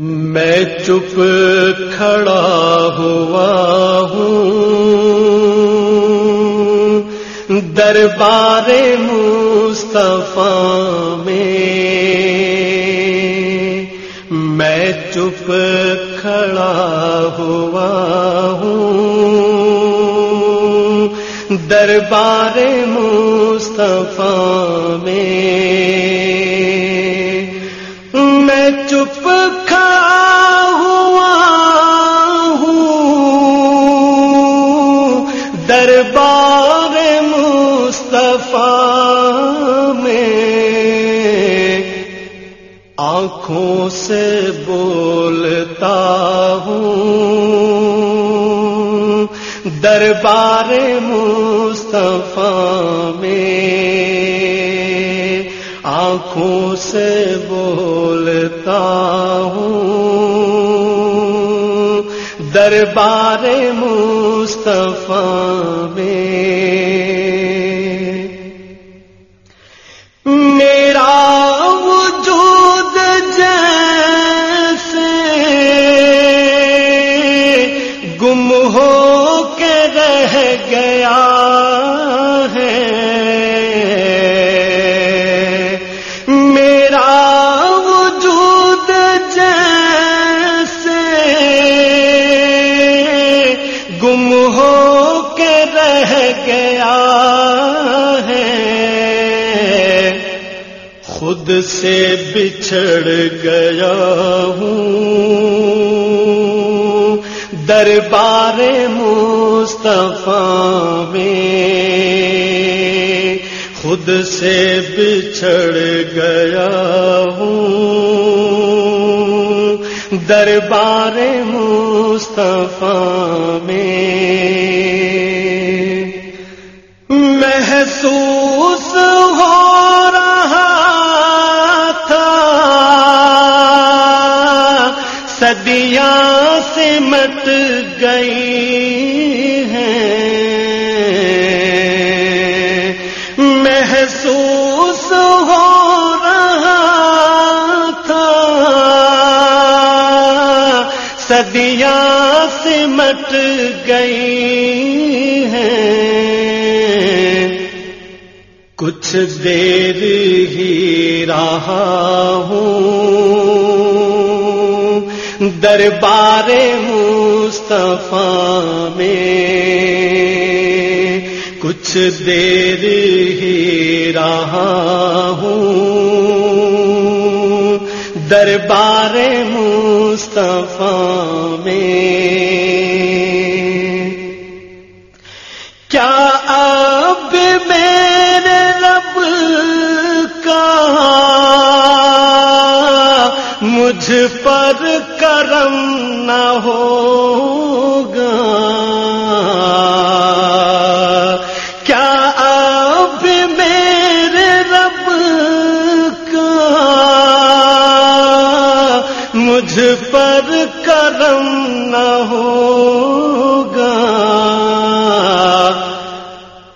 میں چپ کھڑا ہوا ہوں دربار مصطفیٰ میں میں چپ کھڑا ہوا ہوں دربار مصطفیٰ میں دربار مصطفیٰ میں آنکھوں سے بولتا ہوں۔ دربار مصطفیٰ میں آنکھوں سے بولتا ہوں۔ دربار مصطفیٰ خود سے بچھڑ گیا ہوں۔ دربار مصطفیٰ میں خود سے بچھڑ گیا ہوں۔ دربار مصطفیٰ میں محسوس ہو صدیاں سے مت گئی ہیں۔ محسوس ہو رہا تھا۔ صدیاں سے مت گئی ہیں۔ کچھ دیر ہی رہا ہوں۔ دربار مصطفیٰ میں کچھ دیر ہی رہا ہوں۔ دربار مصطفیٰ میں۔ کیا اب میرے رب کا مجھ پر کرم نہ ہوگا۔ کیا اب میرے رب کا مجھ پر کرم نہ ہوگا؟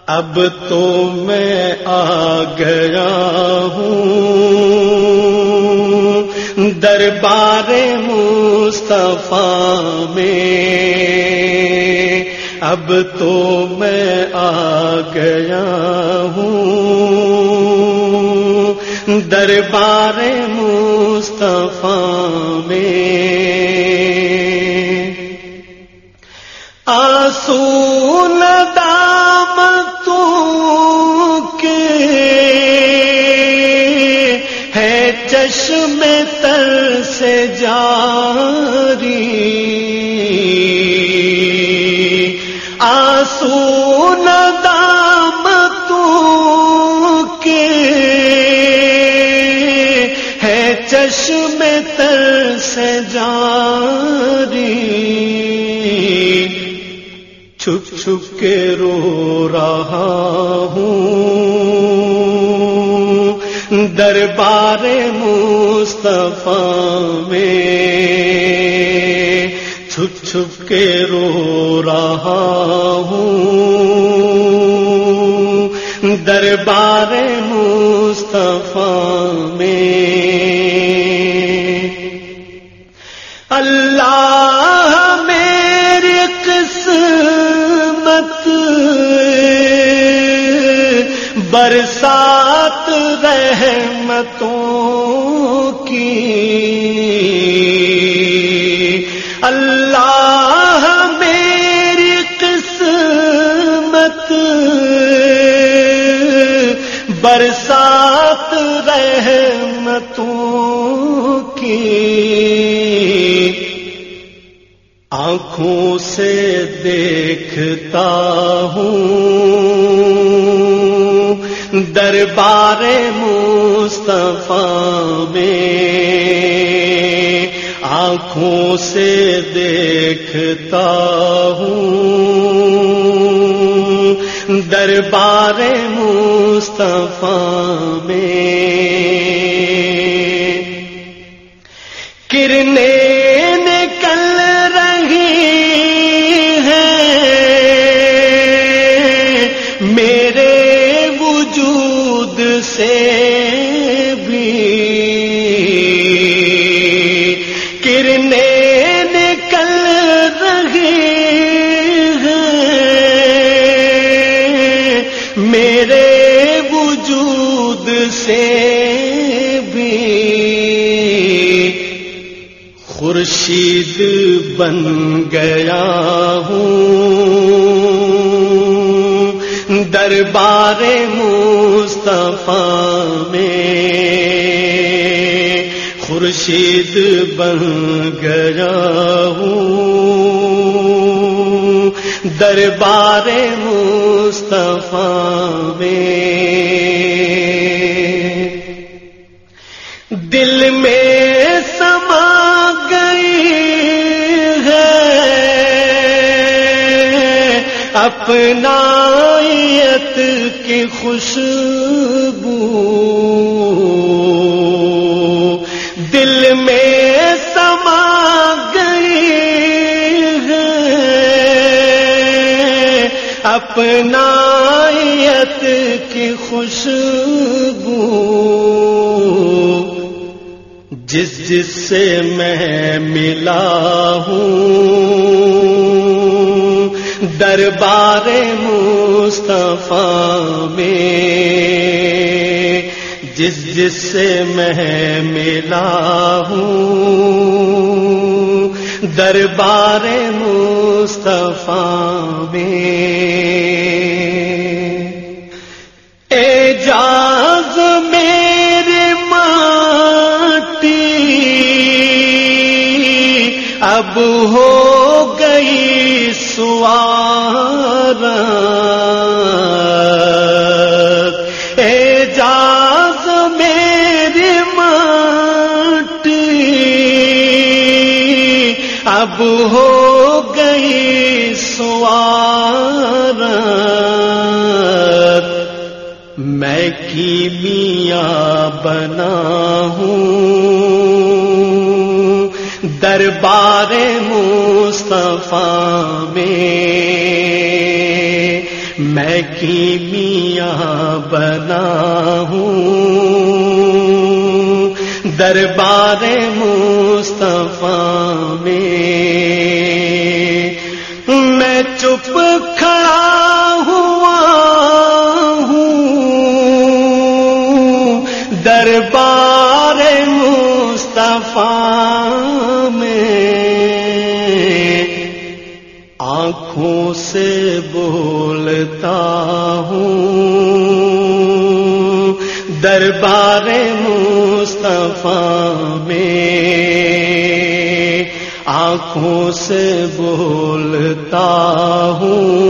اب تو میں آ گیا ہوں۔ دربار مصطفیٰ میں۔ اب تو میں آ گیا ہوں۔ دربار مصطفیٰ میں۔ آسون سے جاری آسو دام تو کے ہے چشم تر سے جاری چھپ چھپ کے رو رہا ہوں دربار مصطفیٰ میں چھپ چھپ کے رو رہا ہوں۔ دربار مصطفیٰ برسات رحمتوں کی۔ اللہ میری قسمت برسات رحمتوں کی۔ آنکھوں سے دیکھتا ہوں۔ دربار مصطفیٰ میں آنکھوں سے دیکھتا ہوں۔ دربار مصطفیٰ میں کرنے میرے وجود سے بھی خورشید بن گیا ہوں۔ دربار مصطفیٰ میں خورشید بن گیا ہوں۔ دربار مصطفیٰ میں دل میں سما گئی ہے۔ اپنا کی خوشبو۔ دل میں اپنایت کی خوشبو جس جس سے میں ملا ہوں دربار مصطفیٰ میں جس جس سے میں ملا ہوں دربار مصطفیٰ میں۔ اعجاز میرے ماٹی اب ہو گئی سوار اب ہو گئی سوار میں کی میاں بنا ہوں۔ دربار مصطفیٰ میں میں کی میاں بنا ہوں۔ دربار مصطفیٰ میں چپ کھڑا ہوا ہوں۔ دربار مصطفیٰ آنکھوں سے بولتا ہوں۔ دربار مصطفیٰ میں آنکھوں سے بولتا ہوں۔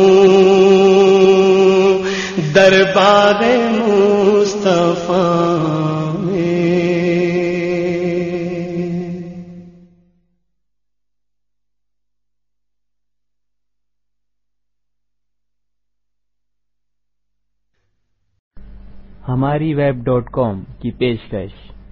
دربار مصطفیٰ ہماری ویب ڈاٹ کام کی پیشکش۔